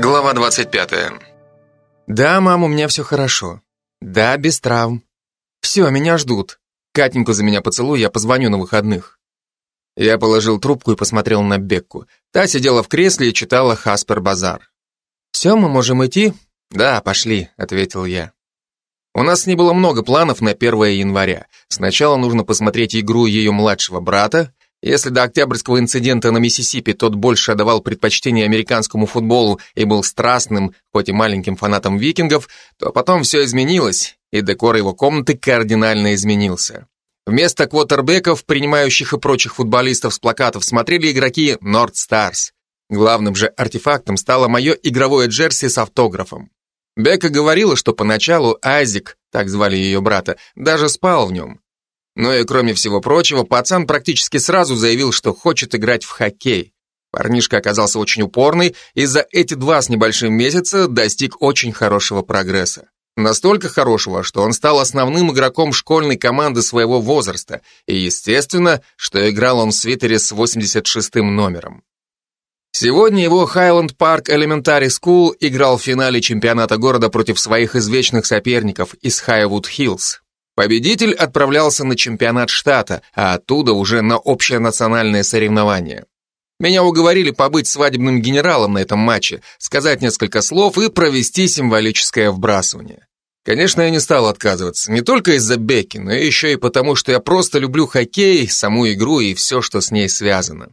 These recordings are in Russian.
Глава 25. Да, мам, у меня все хорошо. Да, без травм. Все, меня ждут. Катеньку за меня поцелуй, я позвоню на выходных. Я положил трубку и посмотрел на Бекку. Та сидела в кресле и читала Хаспер Базар. «Все, мы можем идти?» «Да, пошли», — ответил я. У нас не было много планов на 1 января. Сначала нужно посмотреть игру ее младшего брата, если до октябрьского инцидента на Миссисипи тот больше отдавал предпочтение американскому футболу и был страстным, хоть и маленьким фанатом викингов, то потом все изменилось, и декор его комнаты кардинально изменился. Вместо квотербеков, принимающих и прочих футболистов с плакатов, смотрели игроки North Stars. Главным же артефактом стало мое игровое джерси с автографом. Бека говорила, что поначалу Айзик, так звали ее брата, даже спал в нем. Но и кроме всего прочего, пацан практически сразу заявил, что хочет играть в хоккей. Парнишка оказался очень упорный и за эти два с небольшим месяца достиг очень хорошего прогресса. Настолько хорошего, что он стал основным игроком школьной команды своего возраста, и естественно, что играл он в свитере с 86-м номером. Сегодня его Хайленд Парк Elementary School играл в финале чемпионата города против своих извечных соперников из Хайвуд Хиллз. Победитель отправлялся на чемпионат штата, а оттуда уже на общенациональное соревнование. Меня уговорили побыть свадебным генералом на этом матче, сказать несколько слов и провести символическое вбрасывание. Конечно, я не стал отказываться, не только из-за Бекки, но еще и потому, что я просто люблю хоккей, саму игру и все, что с ней связано.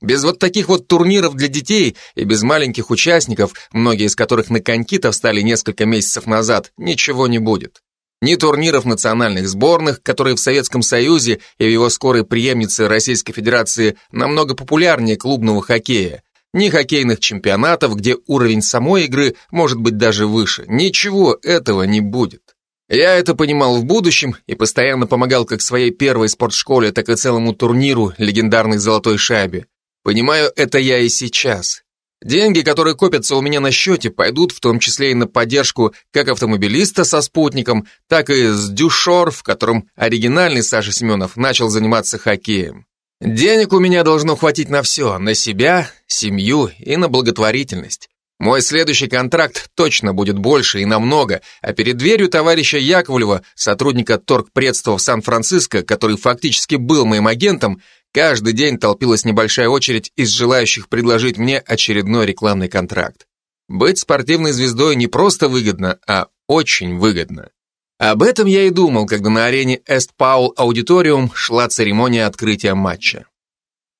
Без вот таких вот турниров для детей и без маленьких участников, многие из которых на конькитов стали несколько месяцев назад, ничего не будет ни турниров национальных сборных, которые в Советском Союзе и в его скорой преемнице Российской Федерации намного популярнее клубного хоккея, ни хоккейных чемпионатов, где уровень самой игры может быть даже выше. Ничего этого не будет. Я это понимал в будущем и постоянно помогал как своей первой спортшколе, так и целому турниру легендарной золотой шайбе. Понимаю это я и сейчас. Деньги, которые копятся у меня на счете, пойдут в том числе и на поддержку как автомобилиста со спутником, так и с Дюшор, в котором оригинальный Саша Семенов начал заниматься хоккеем. Денег у меня должно хватить на все, на себя, семью и на благотворительность. Мой следующий контракт точно будет больше и намного, а перед дверью товарища Яковлева, сотрудника торгпредства в Сан-Франциско, который фактически был моим агентом, Каждый день толпилась небольшая очередь из желающих предложить мне очередной рекламный контракт. Быть спортивной звездой не просто выгодно, а очень выгодно. Об этом я и думал, когда на арене Эст Паул Аудиториум шла церемония открытия матча.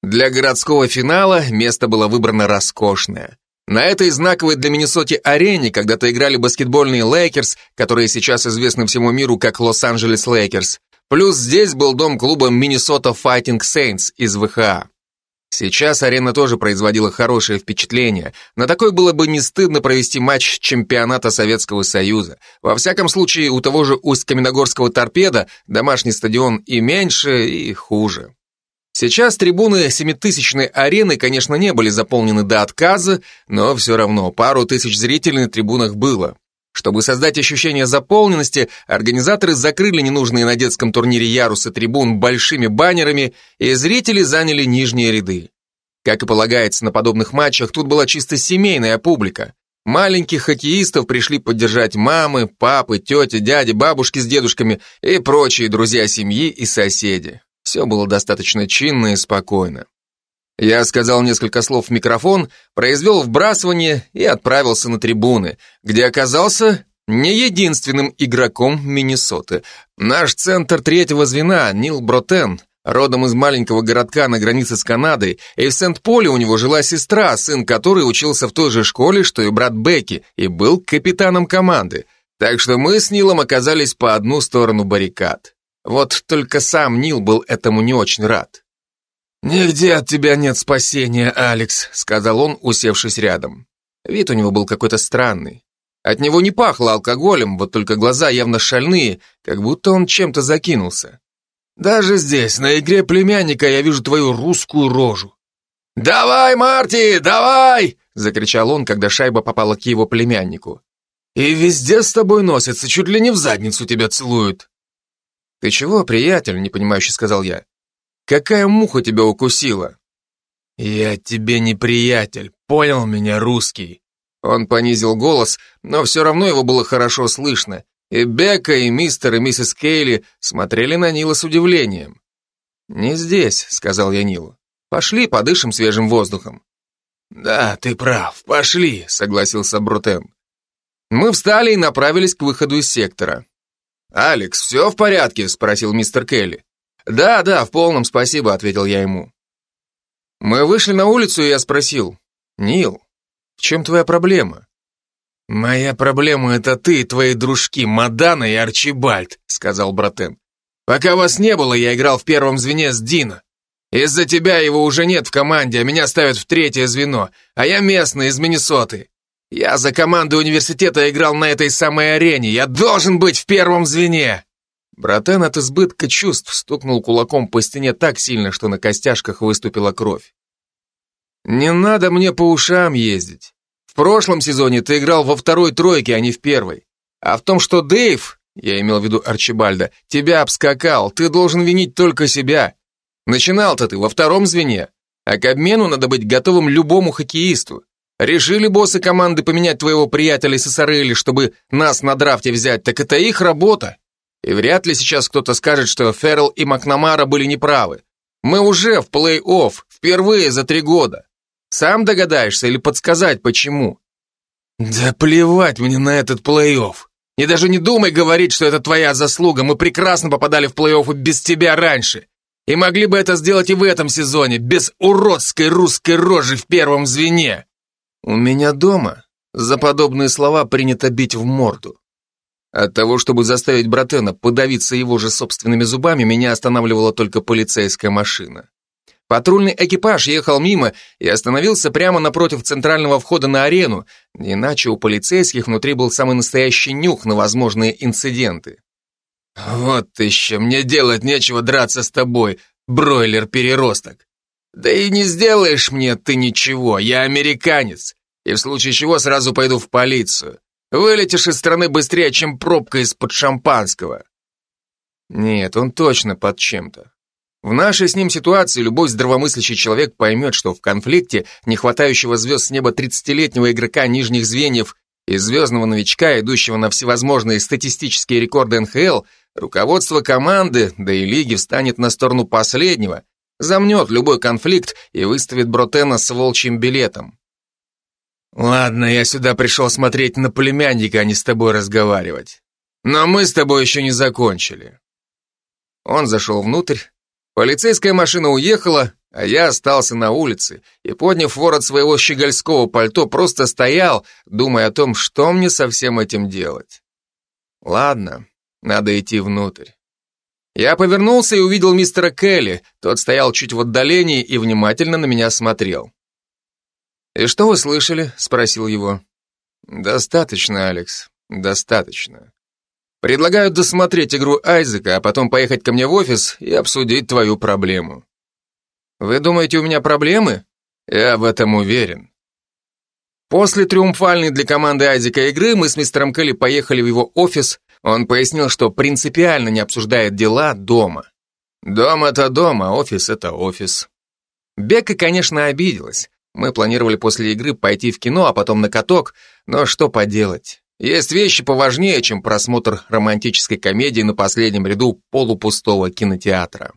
Для городского финала место было выбрано роскошное. На этой знаковой для Миннесоти арене когда-то играли баскетбольные Лейкерс, которые сейчас известны всему миру как Лос-Анджелес Лейкерс, Плюс здесь был дом клуба Minnesota Fighting Saints из ВХА. Сейчас арена тоже производила хорошее впечатление. На такой было бы не стыдно провести матч чемпионата Советского Союза. Во всяком случае, у того же Усть-Каменогорского торпеда домашний стадион и меньше, и хуже. Сейчас трибуны семитысячной арены, конечно, не были заполнены до отказа, но все равно пару тысяч зрителей на трибунах было. Чтобы создать ощущение заполненности, организаторы закрыли ненужные на детском турнире ярусы трибун большими баннерами, и зрители заняли нижние ряды. Как и полагается на подобных матчах, тут была чисто семейная публика. Маленьких хоккеистов пришли поддержать мамы, папы, тети, дяди, бабушки с дедушками и прочие друзья семьи и соседи. Все было достаточно чинно и спокойно. Я сказал несколько слов в микрофон, произвел вбрасывание и отправился на трибуны, где оказался не единственным игроком Миннесоты. Наш центр третьего звена, Нил Бротен, родом из маленького городка на границе с Канадой, и в Сент-Поле у него жила сестра, сын которой учился в той же школе, что и брат Бекки, и был капитаном команды. Так что мы с Нилом оказались по одну сторону баррикад. Вот только сам Нил был этому не очень рад. «Нигде от тебя нет спасения, Алекс», — сказал он, усевшись рядом. Вид у него был какой-то странный. От него не пахло алкоголем, вот только глаза явно шальные, как будто он чем-то закинулся. «Даже здесь, на игре племянника, я вижу твою русскую рожу». «Давай, Марти, давай!» — закричал он, когда шайба попала к его племяннику. «И везде с тобой носятся, чуть ли не в задницу тебя целуют». «Ты чего, приятель?» — непонимающе сказал я. Какая муха тебя укусила?» «Я тебе не приятель, понял меня, русский?» Он понизил голос, но все равно его было хорошо слышно, и Бека, и мистер, и миссис Кейли смотрели на Нила с удивлением. «Не здесь», — сказал я Нилу. «Пошли, подышим свежим воздухом». «Да, ты прав, пошли», — согласился Брутен. Мы встали и направились к выходу из сектора. «Алекс, все в порядке?» — спросил мистер Келли. «Да, да, в полном спасибо», — ответил я ему. Мы вышли на улицу, и я спросил, «Нил, в чем твоя проблема?» «Моя проблема — это ты и твои дружки, Мадана и Арчибальд», — сказал Братен. «Пока вас не было, я играл в первом звене с Дино. Из-за тебя его уже нет в команде, а меня ставят в третье звено, а я местный, из Миннесоты. Я за команду университета играл на этой самой арене, я должен быть в первом звене!» Братен от избытка чувств стукнул кулаком по стене так сильно, что на костяшках выступила кровь. «Не надо мне по ушам ездить. В прошлом сезоне ты играл во второй тройке, а не в первой. А в том, что Дэйв, я имел в виду Арчибальда, тебя обскакал, ты должен винить только себя. Начинал-то ты во втором звене, а к обмену надо быть готовым любому хоккеисту. Решили боссы команды поменять твоего приятеля Сесарели, чтобы нас на драфте взять, так это их работа. И вряд ли сейчас кто-то скажет, что Феррелл и Макнамара были неправы. Мы уже в плей-офф, впервые за три года. Сам догадаешься или подсказать, почему? Да плевать мне на этот плей-офф. И даже не думай говорить, что это твоя заслуга. Мы прекрасно попадали в плей-офф без тебя раньше. И могли бы это сделать и в этом сезоне, без уродской русской рожи в первом звене. У меня дома за подобные слова принято бить в морду. От того, чтобы заставить Братена подавиться его же собственными зубами, меня останавливала только полицейская машина. Патрульный экипаж ехал мимо и остановился прямо напротив центрального входа на арену, иначе у полицейских внутри был самый настоящий нюх на возможные инциденты. «Вот еще, мне делать нечего драться с тобой, бройлер-переросток. Да и не сделаешь мне ты ничего, я американец, и в случае чего сразу пойду в полицию. Вылетишь из страны быстрее, чем пробка из-под шампанского. Нет, он точно под чем-то. В нашей с ним ситуации любой здравомыслящий человек поймет, что в конфликте не хватающего звезд с неба 30-летнего игрока нижних звеньев и звездного новичка, идущего на всевозможные статистические рекорды НХЛ, руководство команды, да и лиги встанет на сторону последнего, замнет любой конфликт и выставит Бротена с волчьим билетом. Ладно, я сюда пришел смотреть на племянника, а не с тобой разговаривать. Но мы с тобой еще не закончили. Он зашел внутрь, полицейская машина уехала, а я остался на улице и, подняв ворот своего щегольского пальто, просто стоял, думая о том, что мне со всем этим делать. Ладно, надо идти внутрь. Я повернулся и увидел мистера Келли, тот стоял чуть в отдалении и внимательно на меня смотрел. «И что вы слышали?» — спросил его. «Достаточно, Алекс, достаточно. Предлагаю досмотреть игру Айзека, а потом поехать ко мне в офис и обсудить твою проблему». «Вы думаете, у меня проблемы?» «Я в этом уверен». После триумфальной для команды Айзека игры мы с мистером Келли поехали в его офис. Он пояснил, что принципиально не обсуждает дела дома. Дом — это дом, а офис — это офис. Бека, конечно, обиделась. Мы планировали после игры пойти в кино, а потом на каток, но что поделать. Есть вещи поважнее, чем просмотр романтической комедии на последнем ряду полупустого кинотеатра.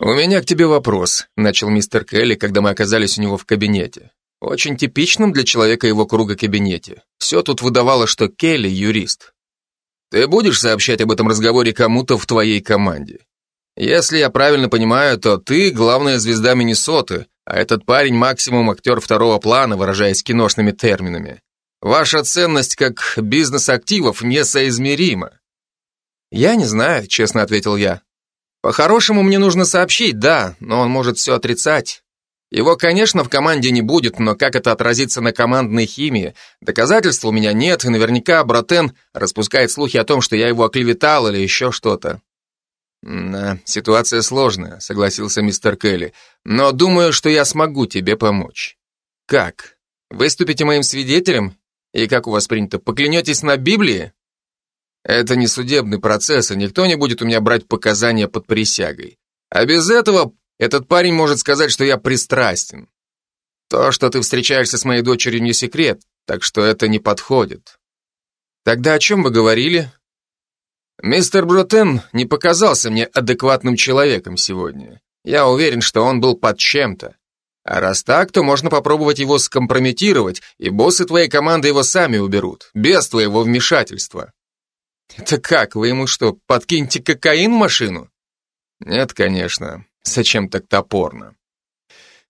«У меня к тебе вопрос», — начал мистер Келли, когда мы оказались у него в кабинете. Очень типичным для человека его круга кабинете. Все тут выдавало, что Келли — юрист. «Ты будешь сообщать об этом разговоре кому-то в твоей команде? Если я правильно понимаю, то ты главная звезда Миннесоты, а этот парень максимум актер второго плана, выражаясь киношными терминами. Ваша ценность как бизнес-активов несоизмерима. Я не знаю, честно ответил я. По-хорошему мне нужно сообщить, да, но он может все отрицать. Его, конечно, в команде не будет, но как это отразится на командной химии? Доказательств у меня нет, и наверняка Братен распускает слухи о том, что я его оклеветал или еще что-то. «Да, ситуация сложная», — согласился мистер Келли, «но думаю, что я смогу тебе помочь». «Как? Выступите моим свидетелем? И как у вас принято, поклянетесь на Библии?» «Это не судебный процесс, и никто не будет у меня брать показания под присягой. А без этого этот парень может сказать, что я пристрастен». То, что ты встречаешься с моей дочерью, не секрет, так что это не подходит. Тогда о чем вы говорили? Мистер Брутен не показался мне адекватным человеком сегодня. Я уверен, что он был под чем-то. А раз так, то можно попробовать его скомпрометировать, и боссы твоей команды его сами уберут, без твоего вмешательства. Это как, вы ему что, подкиньте кокаин в машину? Нет, конечно. Зачем так топорно?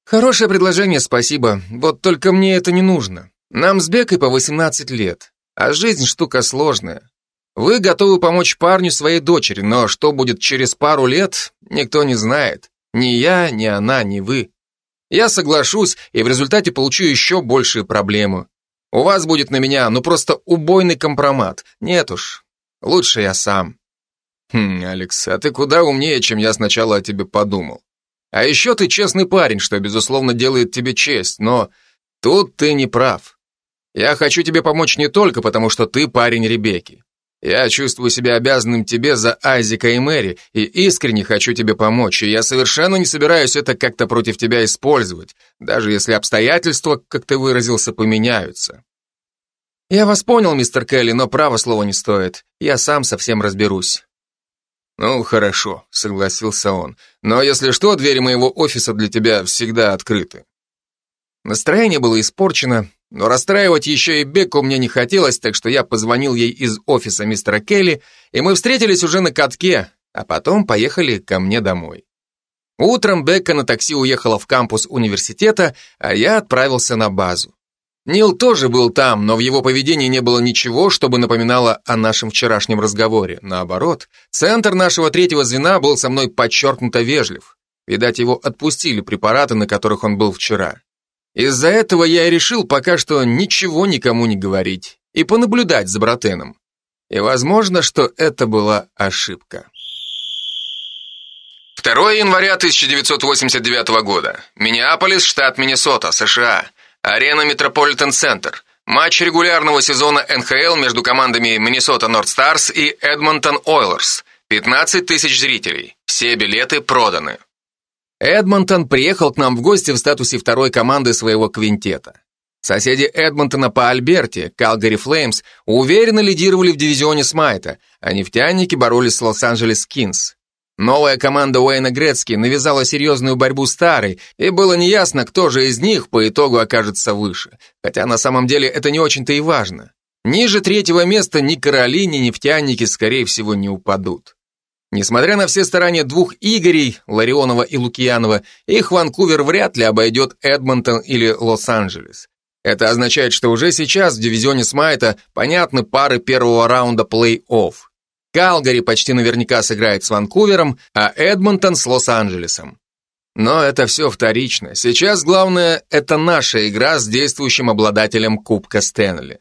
Хорошее предложение, спасибо. Вот только мне это не нужно. Нам с Бекой по 18 лет, а жизнь штука сложная. Вы готовы помочь парню своей дочери, но что будет через пару лет, никто не знает. Ни я, ни она, ни вы. Я соглашусь и в результате получу еще большие проблемы. У вас будет на меня, ну просто убойный компромат. Нет уж, лучше я сам. Хм, Алекс, а ты куда умнее, чем я сначала о тебе подумал. А еще ты честный парень, что, безусловно, делает тебе честь, но тут ты не прав. Я хочу тебе помочь не только потому, что ты парень Ребекки. Я чувствую себя обязанным тебе за Айзека и Мэри и искренне хочу тебе помочь, и я совершенно не собираюсь это как-то против тебя использовать, даже если обстоятельства, как ты выразился, поменяются. Я вас понял, мистер Келли, но право слова не стоит. Я сам совсем разберусь. Ну, хорошо, согласился он. Но если что, двери моего офиса для тебя всегда открыты. Настроение было испорчено, но расстраивать еще и Бекку мне не хотелось, так что я позвонил ей из офиса мистера Келли, и мы встретились уже на катке, а потом поехали ко мне домой. Утром Бекка на такси уехала в кампус университета, а я отправился на базу. Нил тоже был там, но в его поведении не было ничего, чтобы напоминало о нашем вчерашнем разговоре. Наоборот, центр нашего третьего звена был со мной подчеркнуто вежлив. Видать, его отпустили препараты, на которых он был вчера. Из-за этого я и решил пока что ничего никому не говорить и понаблюдать за Братеном. И возможно, что это была ошибка. 2 января 1989 года. Миннеаполис, штат Миннесота, США. Арена Метрополитен Центр. Матч регулярного сезона НХЛ между командами Миннесота Норд Старс и Эдмонтон Ойлерс. 15 тысяч зрителей. Все билеты проданы. Эдмонтон приехал к нам в гости в статусе второй команды своего квинтета. Соседи Эдмонтона по Альберте, Калгари Флеймс, уверенно лидировали в дивизионе Смайта, а нефтяники боролись с Лос-Анджелес Кингс. Новая команда Уэйна Грецки навязала серьезную борьбу старой, и было неясно, кто же из них по итогу окажется выше. Хотя на самом деле это не очень-то и важно. Ниже третьего места ни короли, ни нефтяники, скорее всего, не упадут. Несмотря на все старания двух Игорей, Ларионова и Лукьянова, их Ванкувер вряд ли обойдет Эдмонтон или Лос-Анджелес. Это означает, что уже сейчас в дивизионе Смайта понятны пары первого раунда плей-офф. Калгари почти наверняка сыграет с Ванкувером, а Эдмонтон с Лос-Анджелесом. Но это все вторично. Сейчас главное – это наша игра с действующим обладателем Кубка Стэнли.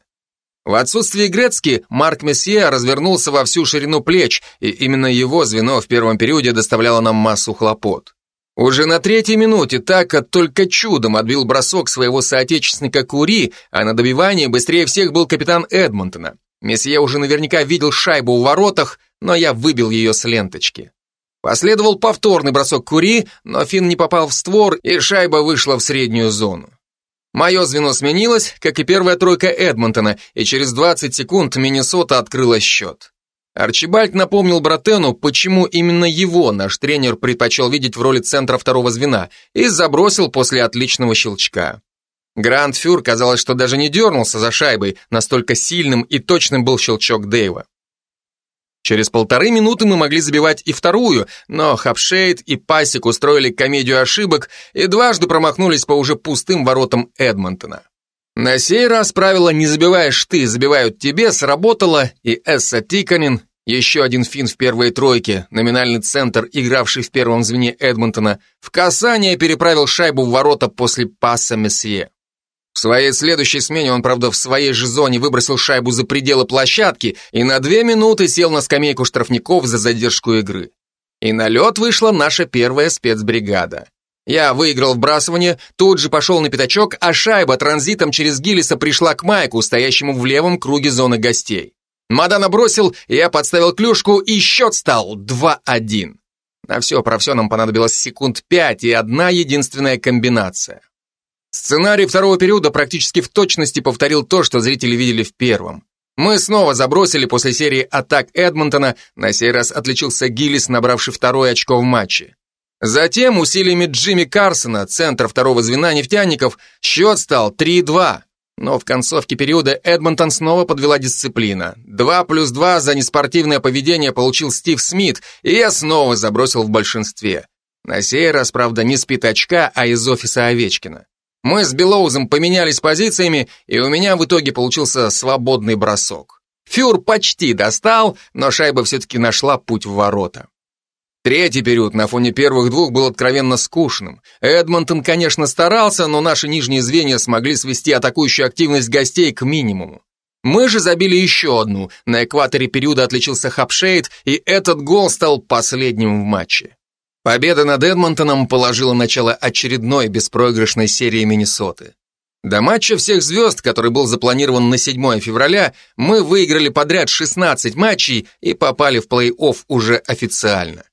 В отсутствие Грецки Марк Месье развернулся во всю ширину плеч, и именно его звено в первом периоде доставляло нам массу хлопот. Уже на третьей минуте Така только чудом отбил бросок своего соотечественника Кури, а на добивании быстрее всех был капитан Эдмонтона. Месье уже наверняка видел шайбу в воротах, но я выбил ее с ленточки. Последовал повторный бросок Кури, но Финн не попал в створ, и шайба вышла в среднюю зону. Мое звено сменилось, как и первая тройка Эдмонтона, и через 20 секунд Миннесота открыла счет. Арчибальд напомнил Братену, почему именно его наш тренер предпочел видеть в роли центра второго звена, и забросил после отличного щелчка. Гранд Фюр казалось, что даже не дернулся за шайбой, настолько сильным и точным был щелчок Дэйва. Через полторы минуты мы могли забивать и вторую, но Хапшейд и Пасик устроили комедию ошибок и дважды промахнулись по уже пустым воротам Эдмонтона. На сей раз правило «не забиваешь ты, забивают тебе» сработало, и Эсса Тиканин, еще один фин в первой тройке, номинальный центр, игравший в первом звене Эдмонтона, в касание переправил шайбу в ворота после паса Месье. Своей следующей смене он, правда, в своей же зоне выбросил шайбу за пределы площадки и на две минуты сел на скамейку штрафников за задержку игры. И на лед вышла наша первая спецбригада. Я выиграл вбрасывание, тут же пошел на пятачок, а шайба транзитом через Гиллиса пришла к Майку, стоящему в левом круге зоны гостей. Мадана бросил, я подставил клюшку, и счет стал 2-1. На все про все нам понадобилось секунд пять и одна единственная комбинация. Сценарий второго периода практически в точности повторил то, что зрители видели в первом. Мы снова забросили после серии атак Эдмонтона, на сей раз отличился Гиллис, набравший второе очко в матче. Затем усилиями Джимми Карсона, центра второго звена нефтяников, счет стал 3-2. Но в концовке периода Эдмонтон снова подвела дисциплина. 2 плюс 2 за неспортивное поведение получил Стив Смит, и я снова забросил в большинстве. На сей раз, правда, не с пятачка, а из офиса Овечкина. Мы с Белоузом поменялись позициями, и у меня в итоге получился свободный бросок. Фюр почти достал, но шайба все-таки нашла путь в ворота. Третий период на фоне первых двух был откровенно скучным. Эдмонтон, конечно, старался, но наши нижние звенья смогли свести атакующую активность гостей к минимуму. Мы же забили еще одну. На экваторе периода отличился Хапшейд, и этот гол стал последним в матче. Победа над Эдмонтоном положила начало очередной беспроигрышной серии Миннесоты. До матча всех звезд, который был запланирован на 7 февраля, мы выиграли подряд 16 матчей и попали в плей-офф уже официально.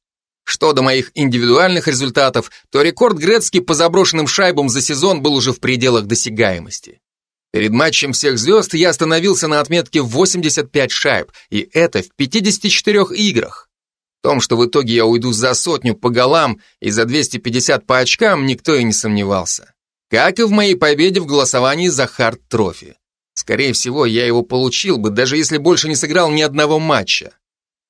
Что до моих индивидуальных результатов, то рекорд Грецки по заброшенным шайбам за сезон был уже в пределах досягаемости. Перед матчем всех звезд я остановился на отметке 85 шайб, и это в 54 играх. В том, что в итоге я уйду за сотню по голам и за 250 по очкам, никто и не сомневался. Как и в моей победе в голосовании за Хард Трофи. Скорее всего, я его получил бы, даже если больше не сыграл ни одного матча.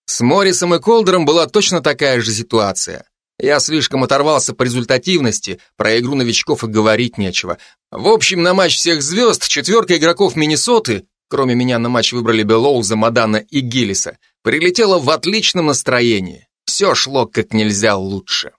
С Моррисом и Колдером была точно такая же ситуация. Я слишком оторвался по результативности, про игру новичков и говорить нечего. В общем, на матч всех звезд четверка игроков Миннесоты, кроме меня на матч выбрали Белоуза, Мадана и Гиллиса, прилетела в отличном настроении. Все шло как нельзя лучше.